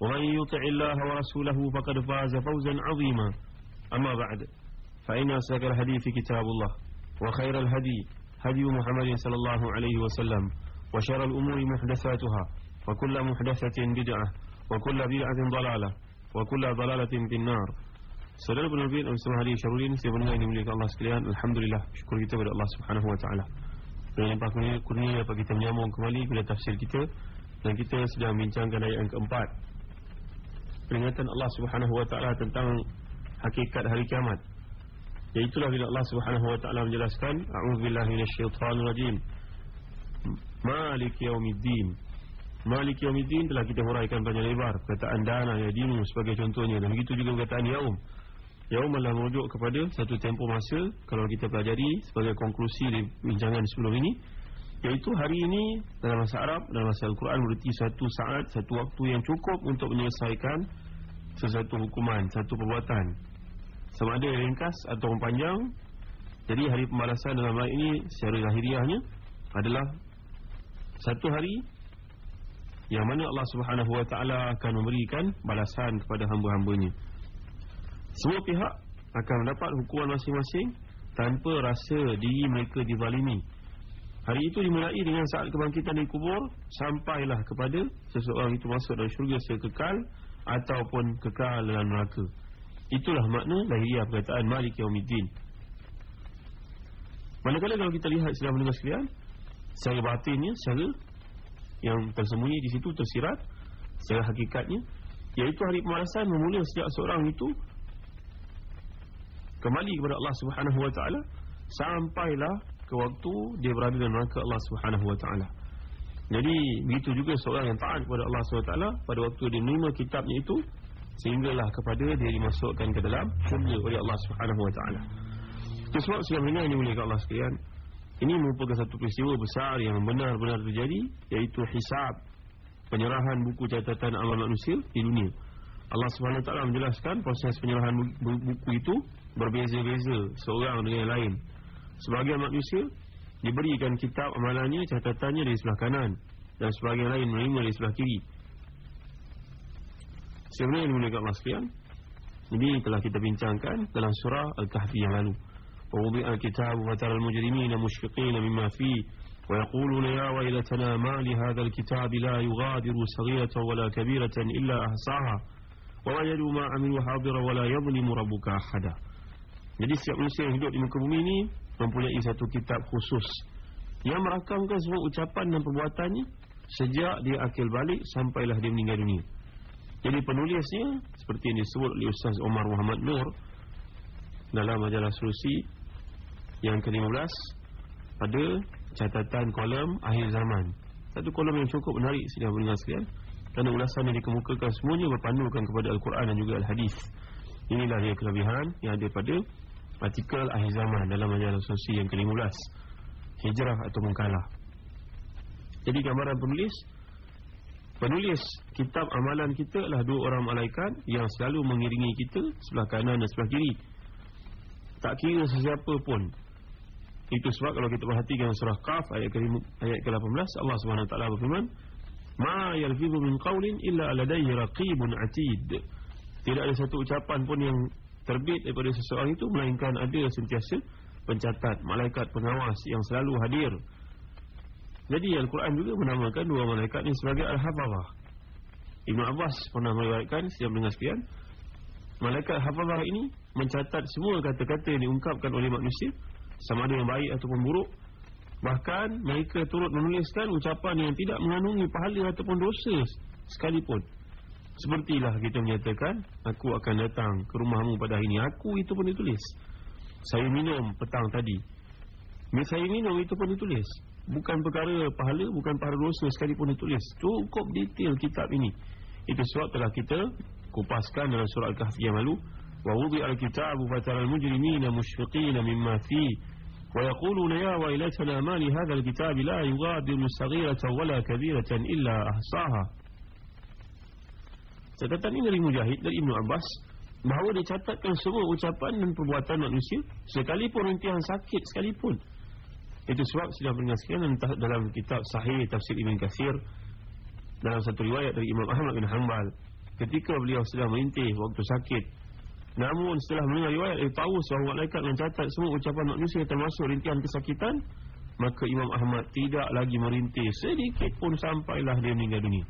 ومن يطع الله ورسوله فقد فاز فوزا عظيما أما بعد فإن أصدق الحديث كتاب الله وخير الهدي هدي محمد صلى الله عليه وسلم وشر الأمور محدثاتها وكل محدثة بدعة وكل بدعة ضلالة وكل ضلالة في النار Saudara penerbit Al-Ustaz Hari Syarudin Saya benar ini mulia Allah sekalian Alhamdulillah Syukur kita kepada Allah Subhanahu Wa Taala. Dan yang kurnia, kurnia dapat kita menyambung kembali Kepada tafsir kita Dan kita sedang bincangkan ayat yang keempat Peringatan Allah Subhanahu Wa Taala Tentang hakikat hari kiamat. Iaitulah bila Allah Subhanahu Wa Taala menjelaskan A'udzubillahi minasyaitanirrajim Malik yaumiddin. Malik yaumiddin telah kita huraikan banyak lebar Perkataan dana ya dinu sebagai contohnya. Dan begitu juga perkataan yaum. Yaum adalah merujuk kepada satu tempoh masa Kalau kita pelajari sebagai konklusi di bincangan sebelum ini Iaitu hari ini dalam bahasa Arab Dalam bahasa Al-Quran berarti satu saat Satu waktu yang cukup untuk menyelesaikan Sesuatu hukuman, satu perbuatan. Sama ada ringkas atau panjang. Jadi hari pembalasan dalam hal ini Secara lahiriahnya adalah Satu hari Yang mana Allah subhanahu wa ta'ala akan memberikan balasan kepada hamba-hambanya. Semua pihak akan mendapat hukuman masing-masing Tanpa rasa diri mereka dizalimi. Hari itu dimulai dengan saat kebangkitan di kubur Sampailah kepada seseorang itu masuk dalam syurga sekekal Ataupun kekal dalam neraka Itulah makna lahiriah perkataan Malik Yawmiddin Manakala kalau kita lihat sedang mendengar sekalian Secara batinnya, secara yang tersembunyi di situ tersirat Secara hakikatnya Iaitu hari pemalasan memula sejak seorang itu Kembali kepada Allah subhanahu wa ta'ala Sampailah ke waktu dia berada dalam neraka Allah Subhanahu wa taala. Jadi begitu juga seorang yang taat kepada Allah taala pada waktu dia menerima kitabnya itu sehinggalah kepada dia dimasukkan ke dalam syurga oleh Allah taala. Itu sebab siang ini ini mulia Allah sekalian. Ini merupakan satu peristiwa besar yang benar-benar terjadi iaitu hisab penyerahan buku catatan amal manusia di dunia. Allah taala menjelaskan proses penyerahan buku itu berbeza-beza seorang dengan yang lain. Sebagian manusia diberikan kitab amalannya, catatannya dari sebelah kanan dan sebagian lain menerima dari sebelah kiri. Sebenarnya ini menegak Allah sekalian. Ini telah kita bincangkan dalam surah Al-Kahfi yang lalu. ووضع الكتاب وترى المجرمين مشفقين مما فيه ويقولون يا ويلتنا ما لهذا الكتاب لا يغادر صغيرة ولا كبيرة إلا أحصاها ووجدوا ما عملوا حاضرا ولا يظلم ربك أحدا jadi setiap manusia yang hidup di muka bumi ini mempunyai satu kitab khusus yang merakamkan semua ucapan dan perbuatannya sejak dia akil balik sampailah dia meninggal dunia. Jadi penulisnya seperti yang disebut oleh Ustaz Omar Muhammad Nur dalam majalah Solusi yang ke-15 pada catatan kolom akhir zaman. Satu kolom yang cukup menarik sedang mendengar sekalian kerana ulasan yang dikemukakan semuanya berpandukan kepada Al-Quran dan juga Al-Hadis. Inilah dia kelebihan yang ada pada artikel akhir zaman dalam majalah sosial yang ke-15 hijrah atau mungkalah. Jadi gambaran penulis penulis kitab amalan kita adalah dua orang malaikat yang selalu mengiringi kita sebelah kanan dan sebelah kiri. Tak kira sesiapa pun. Itu sebab kalau kita perhatikan surah Qaf ayat ke ayat ke-18 Allah SWT berfirman ma yalfidhu min qawlin illa ladayhi raqibun atid. Tidak ada satu ucapan pun yang terbit daripada seseorang itu melainkan ada sentiasa pencatat malaikat pengawas yang selalu hadir. Jadi Al-Quran juga menamakan dua malaikat ini sebagai Al-Hafazah Ibn Abbas pernah meriwayatkan siap dengar sekian malaikat Hafazah ini mencatat semua kata-kata yang diungkapkan oleh manusia sama ada yang baik ataupun buruk. Bahkan mereka turut menuliskan ucapan yang tidak mengandungi pahala ataupun dosa sekalipun sepertilah kita menyatakan aku akan datang ke rumahmu pada hari ini. Aku itu pun ditulis. Saya minum petang tadi. Saya minum itu pun ditulis. Bukan perkara pahala bukan pahala dosa sekalipun ditulis. Cukup detail kitab ini. Itu sebab telah kita kupaskan dalam surah Al-Kahfi yang lalu wa wudi al-kitabu fatara al-mujrimina mushfiqina mimma fi wa yaquluna ya wailatana ma li hadha al-kitab la yughadiru saghiratan wala kabiratan illa ahsaha catatan ini dari Mujahid dari Ibnu Abbas bahawa dicatatkan semua ucapan dan perbuatan manusia sekalipun rintihan sakit sekalipun. Itu sebab sudah sekian dalam kitab sahih tafsir Ibn Kathir dalam satu riwayat dari Imam Ahmad bin Hanbal ketika beliau sedang merintih waktu sakit. Namun setelah mendengar riwayat dia tahu bahawa malaikat mencatat semua ucapan manusia termasuk rintihan kesakitan maka Imam Ahmad tidak lagi merintih sedikit pun sampailah dia meninggal dunia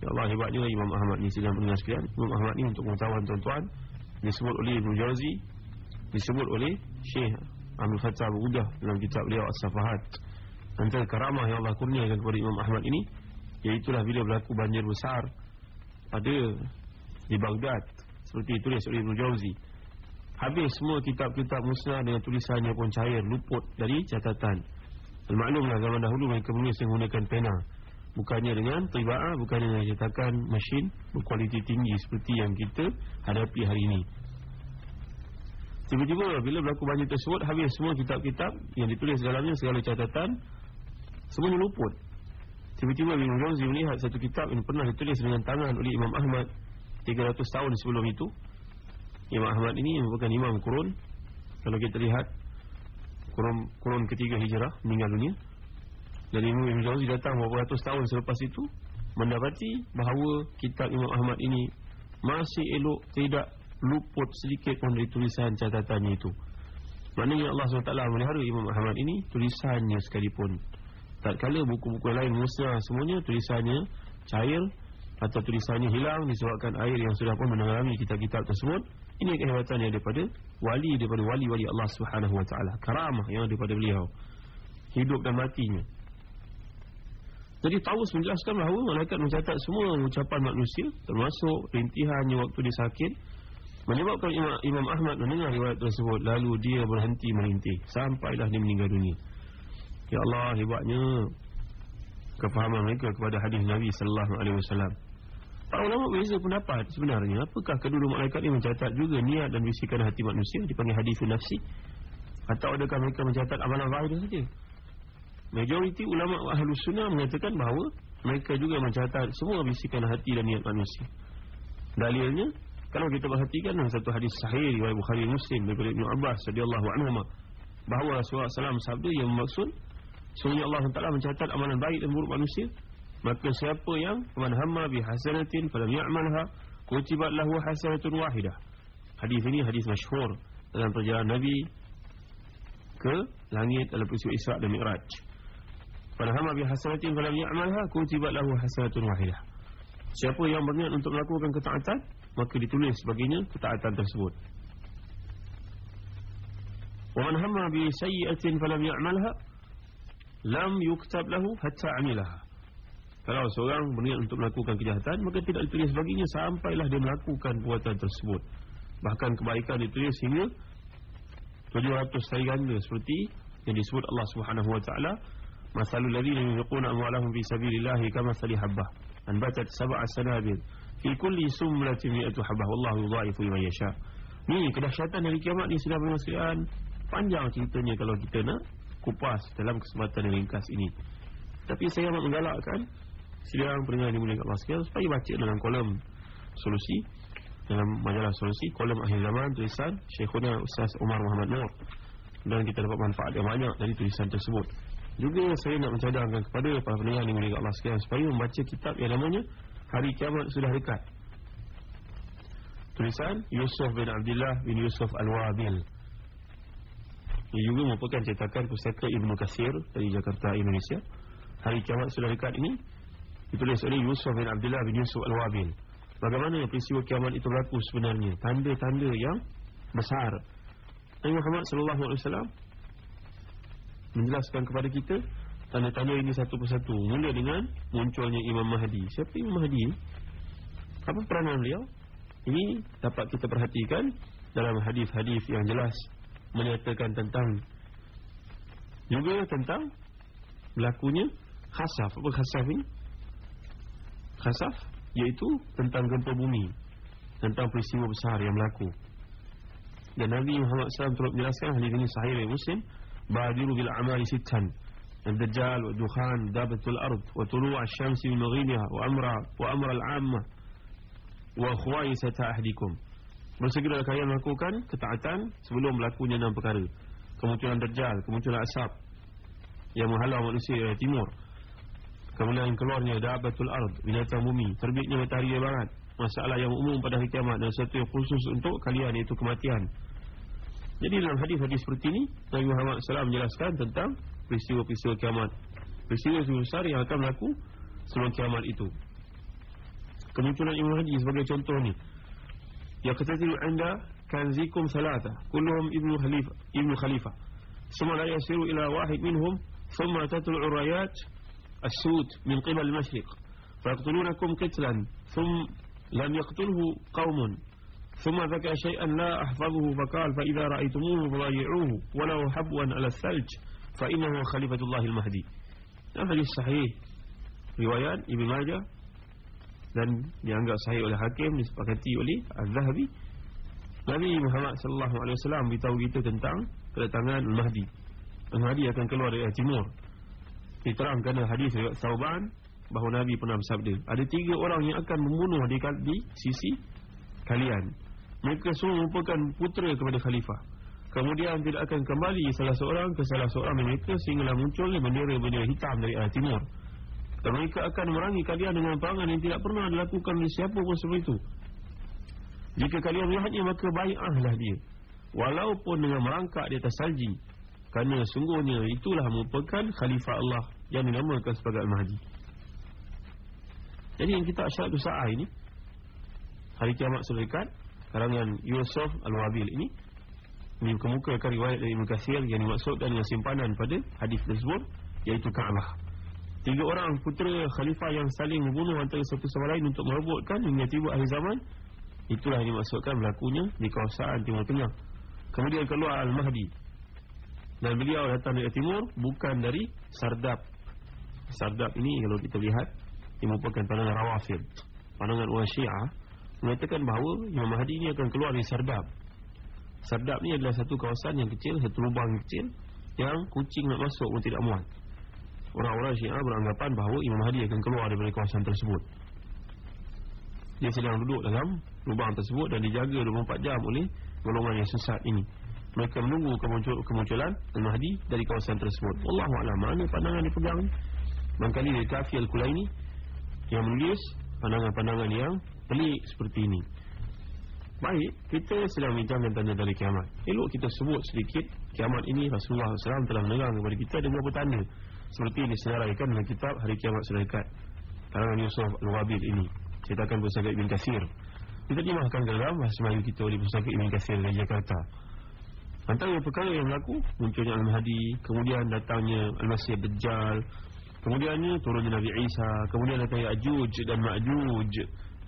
Ya Allah hebatnya Imam Ahmad ni sedang mendengar sekalian Imam Ahmad ni untuk pengetahuan tuan-tuan disebut oleh Ibn Jauzi disebut oleh Syekh Amir Fattah Abu Udah dalam kitab beliau As-Safahat. Antara karamah yang Allah kurniakan kepada Imam Ahmad ini Iaitulah bila berlaku banjir besar Pada Di Baghdad. Seperti tulis oleh Ibn Jauzi Habis semua kitab-kitab musnah Dengan tulisannya pun cair Luput dari catatan. Maklumlah zaman dahulu mereka menulis menggunakan pena Bukannya dengan tiba'ah Bukannya dengan cetakan mesin Berkualiti tinggi seperti yang kita Hadapi hari ini. Tiba-tiba bila berlaku banjir tersebut Habis semua kitab-kitab Yang ditulis dalamnya segala catatan Semuanya luput. Tiba-tiba Ibn Jauzi melihat satu kitab yang pernah ditulis dengan tangan oleh Imam Ahmad 300 tahun sebelum itu. Imam Ahmad ini merupakan Imam Kurun. Kalau kita lihat Kurun, kurun ketiga hijrah meninggal dunia Dan Imam Ibn Jauzi datang beberapa ratus tahun selepas itu Mendapati bahawa kitab Imam Ahmad ini Masih elok tidak luput sedikit pun dari tulisan catatannya itu Maknanya Allah SWT melihara Imam Ahmad ini Tulisannya sekalipun tak kala buku-buku lain musnah semuanya tulisannya cair atau tulisannya hilang disebabkan air yang sudah pun mengalami kitab-kitab tersebut. Ini kehebatannya daripada wali daripada wali-wali Allah Taala. Karamah yang daripada beliau. Hidup dan matinya. Jadi Taus menjelaskan bahawa malaikat mencatat semua ucapan manusia termasuk rintihannya waktu dia sakit menyebabkan Imam, Imam Ahmad mendengar riwayat tersebut lalu dia berhenti merintih sampailah dia meninggal dunia. Ya Allah hebatnya kefahaman mereka kepada hadis Nabi sallallahu alaihi wasallam. Para ulama berbeza pendapat sebenarnya apakah kedua malaikat ini mencatat juga niat dan bisikan hati manusia dipanggil hadis nafsi atau adakah mereka mencatat amalan zahir saja? Majoriti ulama ahli sunnah mengatakan bahawa mereka juga mencatat semua bisikan hati dan niat manusia. Dalilnya kalau kita perhatikan dalam satu hadis sahih riwayat Bukhari Muslim daripada Ibnu Abbas radhiyallahu anhu bahawa Rasulullah SAW sabda yang maksud Sungguh Allah Taala mencatat amalan baik dan buruk manusia. Maka siapa yang man hamma bi hasanatin falam ya'malha kutibat lahu hasanatun wahidah. Hadis ini hadis masyhur dalam perjalanan Nabi ke langit dalam peristiwa Isra dan Mi'raj. Man hamma bi hasanatin falam ya'malha kutibat lahu hasanatun wahidah. Siapa yang berniat untuk melakukan ketaatan maka ditulis baginya ketaatan tersebut. Wa man hamma bi sayyi'atin falam ya'malha lam yuktab lahu hatta amilaha kalau seorang berniat untuk melakukan kejahatan maka tidak ditulis baginya sampailah dia melakukan perbuatan tersebut bahkan kebaikan ditulis hingga 700 kali ganda seperti yang disebut Allah Subhanahu wa taala masalul ladzina yunfiquna amwalahum fi sabilillahi kamathali habbah. Anbatat sab'a sanabil fi kulli sumratin mi'atu habbah. Wallahu yudha'ifu liman yasha. Ni kedahsyatan hari kiamat ni sudah bermaksudkan panjang ceritanya kalau kita nak kupas dalam kesempatan yang ringkas ini. Tapi saya amat menggalakkan sidang pendengar dimuliakan Allah sekalian supaya baca dalam kolom solusi dalam majalah solusi kolom akhir zaman tulisan Syekhuna Ustaz Umar Muhammad Nur. Dan kita dapat manfaat yang banyak dari tulisan tersebut. Juga saya nak mencadangkan kepada para pendengar dimuliakan Allah sekalian supaya membaca kitab yang namanya Hari Kiamat Sudah Dekat. Tulisan Yusuf bin Abdullah bin Yusuf Al-Wabil ia juga merupakan cetakan pustaka Ibnu Kasir dari Jakarta, Indonesia. Hari kiamat sudah dekat ini ditulis oleh Yusuf bin Abdullah bin Yusuf Al-Wabil. Bagaimana peristiwa kiamat itu berlaku sebenarnya? Tanda-tanda yang besar. Nabi Muhammad sallallahu alaihi wasallam menjelaskan kepada kita tanda-tanda ini satu persatu. Mula dengan munculnya Imam Mahdi. Siapa Imam Mahdi? Apa peranan beliau? Ini dapat kita perhatikan dalam hadis-hadis yang jelas menyatakan tentang juga tentang berlakunya khasaf. Apa khasaf ini? Khasaf iaitu tentang gempa bumi, tentang peristiwa besar yang berlaku. Dan Nabi Muhammad SAW turut menjelaskan hadis ini sahih dari Muslim, badiru bil amali sittan. الدجال والدخان دابة الأرض وطلوع الشمس من مغيبها وأمر, وأمر العامة وخوائسة أحدكم Bersegera kalian melakukan ketaatan sebelum berlakunya enam perkara. Kemunculan Dajjal, kemunculan Asap yang menghalau manusia dari timur. Kemudian keluarnya Dabatul Ard, binatang bumi, terbitnya matahari dari barat. Masalah yang umum pada hari kiamat dan satu yang khusus untuk kalian iaitu kematian. Jadi dalam hadis-hadis seperti ini Nabi Muhammad SAW menjelaskan tentang Peristiwa-peristiwa kiamat. Peristiwa-peristiwa besar yang akan berlaku Sebelum kiamat itu. Kemunculan Imam Hadi sebagai contoh ni. Ya ketatiru anda Kanzikum salata Kulluhum ibnu Khalif, ibnu khalifah Suma la yasiru ila wahid minhum Thumma tatul'u rayat As-sud min qibal masyriq Faqtulunakum kitlan Thum lam yaqtulhu qawmun ثم ذكى شيئا لا أحفظه فقال فإذا رأيتموه فضيعوه ولو حبوا على الثلج فإنه خليفة الله المهدي هذا الصحيح روايات ابن ماجه dan dianggap sahih oleh hakim disepakati oleh Az-Zahabi Nabi Muhammad sallallahu alaihi wasallam beritahu kita tentang kedatangan Al-Mahdi Al-Mahdi akan keluar dari timur diterangkan dalam hadis riwayat Sauban bahawa Nabi pernah bersabda ada tiga orang yang akan membunuh di, di sisi kalian mereka semua merupakan putera kepada khalifah kemudian tidak akan kembali salah seorang ke salah seorang mereka sehinggalah munculnya bendera-bendera hitam dari arah timur dan mereka akan merangi kalian dengan perangan yang tidak pernah dilakukan oleh siapa pun sebelum itu. Jika kalian melihatnya maka baiklah dia. Walaupun dengan merangkak di atas salji. Kerana sungguhnya itulah merupakan khalifah Allah yang dinamakan sebagai Al-Mahdi. Jadi yang kita asyarakat usaha ini. Hari kiamat sudah dekat. Karangan Yusuf Al-Wabil ini. Ini kemukakan riwayat dari Ibn Qasir yang dimaksudkan dengan simpanan pada hadis tersebut. Iaitu Ka'bah. Tiga orang putera khalifah yang saling membunuh antara satu sama lain untuk merebutkan hingga tiba akhir zaman Itulah yang dimaksudkan berlakunya di kawasan Timur Tengah Kemudian keluar Al-Mahdi Dan beliau datang dari timur bukan dari Sardab Sardab ini kalau kita lihat Ini merupakan pandangan Rawafid Pandangan Uwa Syiah Mengatakan bahawa Imam Mahdi ini akan keluar dari Sardab. Sardab ini adalah satu kawasan yang kecil Satu lubang kecil Yang kucing nak masuk pun tidak muat. Orang-orang Syiah beranggapan bahawa Imam Mahdi akan keluar dari kawasan tersebut. Dia sedang duduk dalam lubang tersebut Dan dijaga 24 jam oleh golongan yang sesat ini. Mereka menunggu kemuncul kemunculan Imam Mahdi dari kawasan tersebut. Allahu'alam mana pandangan dipegang Mangkali dari Kafi Al-Kulaini Yang menulis pandangan-pandangan yang pelik seperti ini. Baik, kita sedang bincangkan tanda dari kiamat. Elok kita sebut sedikit Kiamat ini Rasulullah SAW telah menerang kepada kita dengan bertanda. Seperti ini disenaraikan dalam kitab Hari Kiamat Sudah Dekat Karangan Yusuf Al-Wabil ini Ceritakan Pusaka Ibn Kasir. Kita dimahkan dalam Bahasa Melayu kita oleh Pusaka Ibn Kasir dari Jakarta. Antara perkara yang berlaku Munculnya Al-Mahdi Kemudian datangnya Al-Masih Dajjal Kemudiannya turunnya Nabi Isa Kemudian datang Ya'juj dan Ma'juj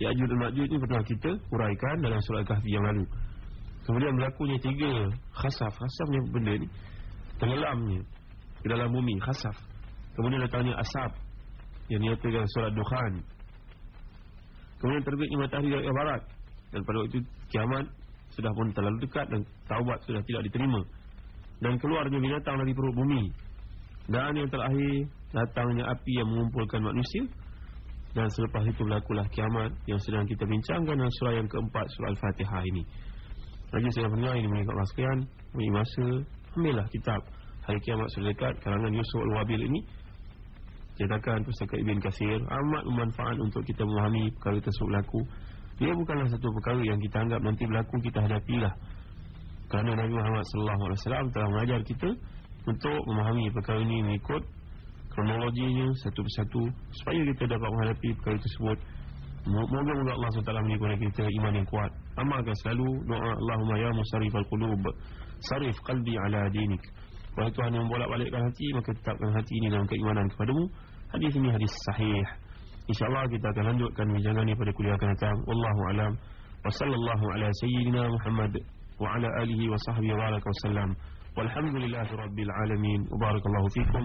Ya'juj dan Ma'juj ini pernah kita Uraikan dalam surat Kahfi yang lalu. Kemudian berlakunya tiga Khasaf. Khasaf ni benda ni Tenggelamnya Di dalam bumi. Khasaf. Kemudian datangnya asap Yang niatakan surat dukhan. Kemudian terbitnya matahari dari barat. Dan pada waktu kiamat Sudah pun terlalu dekat Dan taubat sudah tidak diterima. Dan keluarnya binatang dari perut bumi. Dan yang terakhir Datangnya api yang mengumpulkan manusia Dan selepas itu berlakulah kiamat Yang sedang kita bincangkan Dalam surah yang keempat Surah Al-Fatihah ini. Lagi saya pernah ini mengingat masukan Ini masa Ambillah kitab Hari kiamat sudah dekat Kalangan Yusuf Al-Wabil ini. Ceritakan pusaka Ibn Kasir Amat bermanfaat untuk kita memahami perkara tersebut berlaku. Dia bukanlah satu perkara yang kita anggap nanti berlaku Kita hadapilah. Kerana Nabi Muhammad SAW telah mengajar kita Untuk memahami perkara ini mengikut Kronologinya satu persatu Supaya kita dapat menghadapi perkara tersebut. Moga-moga Allah SWT kepada kita iman yang kuat. Amalkan selalu doa Allahumma ya musarif al-qulub Sarif qalbi ala dinik. Wahai Tuhan yang bolak balikkan hati Maka tetapkan hati ini dalam keimanan kepadamu. Hadis ini hadis sahih. InsyaAllah kita akan lanjutkan Jangan ini pada kuliah akan datang Wallahu alam. Wa sallallahu ala sayyidina Muhammad Wa ala alihi wa sahbihi wa alaikum wassalam Walhamdulillahi rabbil alamin. Wa barakallahu fikum